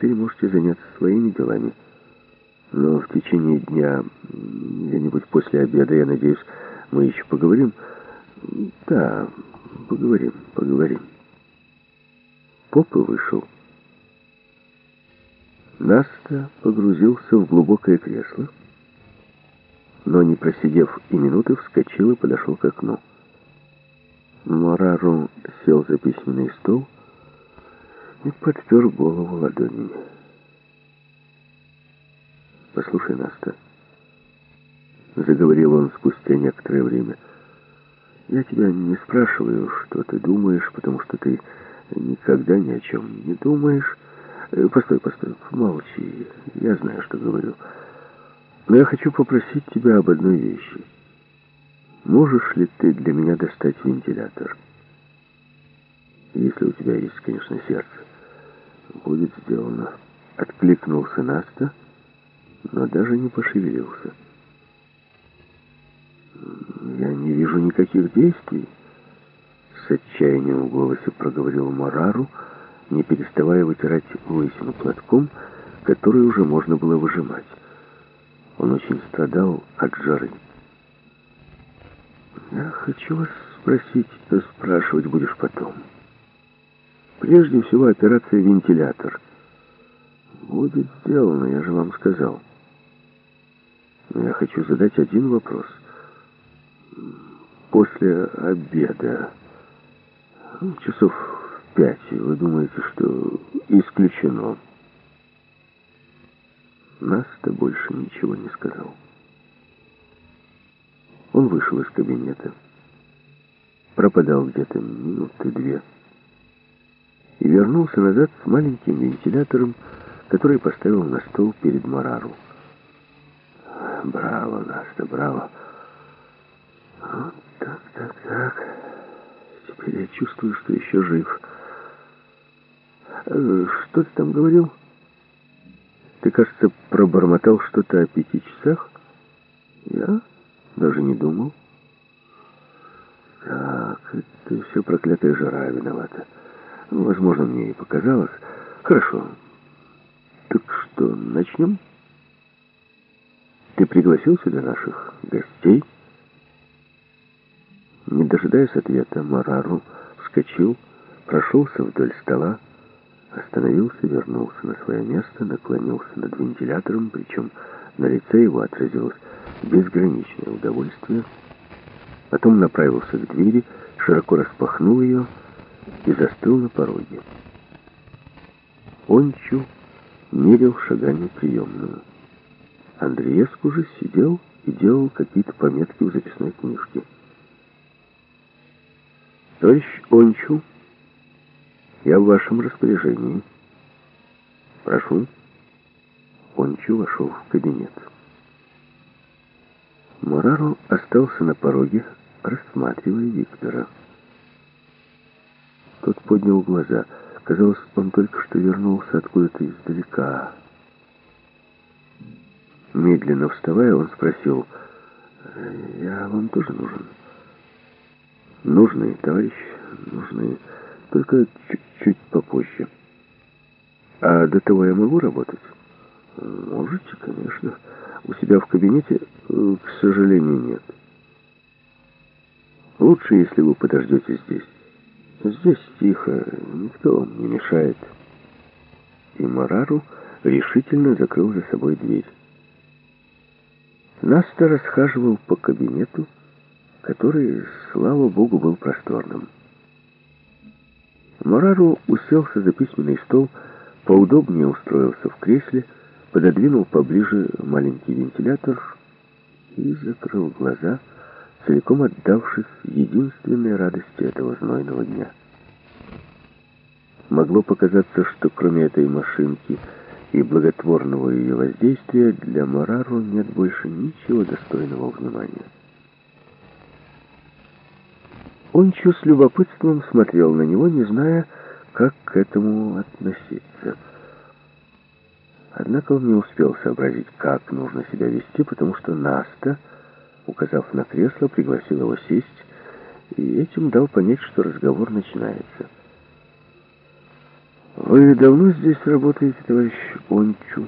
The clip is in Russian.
теперь можете заняться своими делами. Но в течение дня, где-нибудь после обеда, я надеюсь, мы еще поговорим. Да, поговорим, поговорим. Поп и вышел. Наста погрузился в глубокое кресло, но, не просидев и минуты, вскочил и подошел к окну. Морару сел за письменный стол и подпер голову ладонями. «Послушай, Наста», — заговорил он спустя некоторое время, — «я тебя не спрашиваю, что ты думаешь, потому что ты никогда ни о чем не думаешь. Э, постой, постой, молчи, я знаю, что говорю. Но я хочу попросить тебя об одной вещи». Можешь ли ты для меня достать вентилятор? Если у тебя есть, конечно, сердце. Будет сделано. Откликнулся Наста, но даже не пошевелился. Я не вижу никаких действий. С отчаянием в голосе проговорил Марару, не переставая вытирать лысину платком, который уже можно было выжимать. Он очень страдал от жары. Я хочу вас спросить, спрашивать будешь потом. Прежде всего, операция «Вентилятор». Будет сделано, я же вам сказал. Но я хочу задать один вопрос. После обеда, ну, часов в пять, вы думаете, что исключено? Нас-то больше ничего не сказал. Он вышел из кабинета, пропадал где-то минуты две и вернулся назад с маленьким вентилятором, который поставил на стол перед Марару. «Браво, Наста, браво!» «Вот так, так, так. Теперь я чувствую, что еще жив. Э, что ты там говорил? Ты, кажется, пробормотал что-то о пяти часах?» «Я?» Даже не думал. Так, это все проклятая жара виновата. Возможно, мне и показалось. Хорошо. Так что, начнем? Ты пригласил сюда наших гостей? Не дожидаясь ответа, Марару вскочил, прошелся вдоль стола, остановился, вернулся на свое место, наклонился над вентилятором, причем на лице его отразилось безграничное удовольствие. Потом направился к двери, широко распахнул ее и застыл на пороге. Ончу мерил шагами приемную. Андреевск же сидел и делал какие-то пометки в записной книжке. «Товарищ Ончу, я в вашем распоряжении. Прошу». Ончу вошел в кабинет. Мораро остался на пороге, рассматривая Виктора. Тот поднял глаза. Казалось, он только что вернулся откуда-то издалека. Медленно вставая, он спросил, «Я вам тоже нужен?» «Нужны, товарищ, нужны, только чуть-чуть попозже. А до того я могу работать?» «Можете, конечно». У себя в кабинете, э, к сожалению, нет. Лучше, если вы подождете здесь. Здесь тихо, никто вам не мешает. И Марару решительно закрыл за собой дверь. Наста расхаживал по кабинету, который, слава богу, был просторным. Марару уселся за письменный стол, поудобнее устроился в кресле, пододвинул поближе маленький вентилятор и закрыл глаза, целиком отдавшись единственной радости этого знойного дня. Могло показаться, что кроме этой машинки и благотворного ее воздействия для Марару нет больше ничего достойного внимания. Он чуть с любопытством смотрел на него, не зная, как к этому относиться. Однако он не успел сообразить, как нужно себя вести, потому что Наста, указав на кресло, пригласил его сесть и этим дал понять, что разговор начинается. «Вы давно здесь работаете, товарищ Ончу?»